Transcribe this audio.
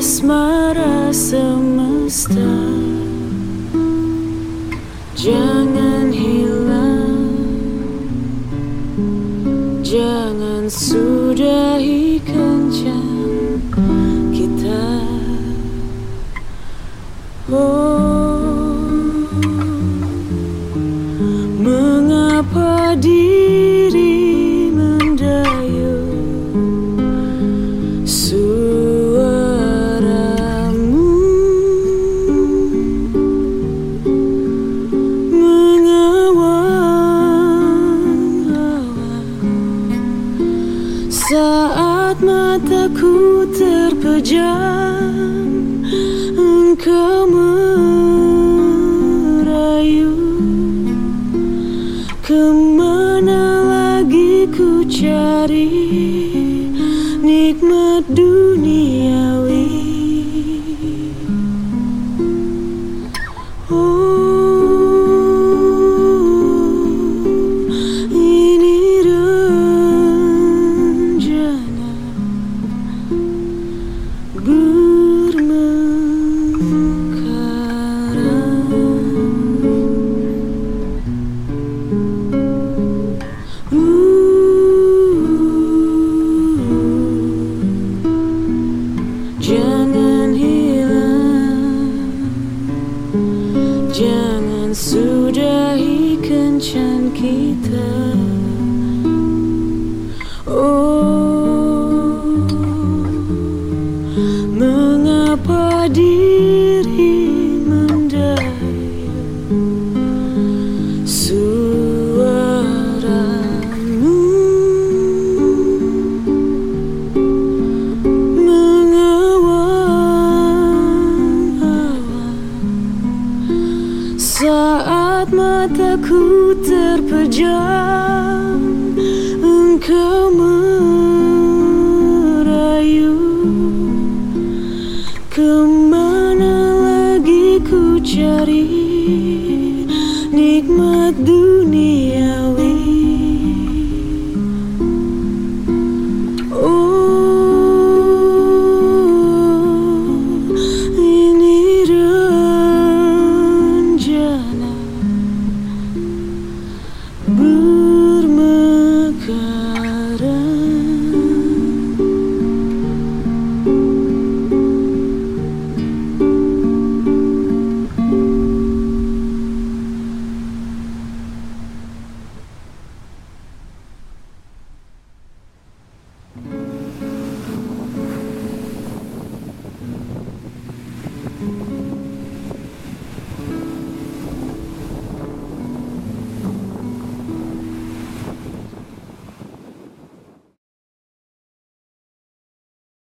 asmara semesta. Jangan hilang. Jangan sudahi kencan kita. Oh Saat mataku terpejam Engkau merayu. Ke mana lagi ku cari Nikmat duniawi sudahi kencan kita. Oh Mengapa diri mendayu Suaramu? Mengawang-awang saat saat mataku terpejam Engkau merayu. Ke mana lagi ku cari Nikmat dunia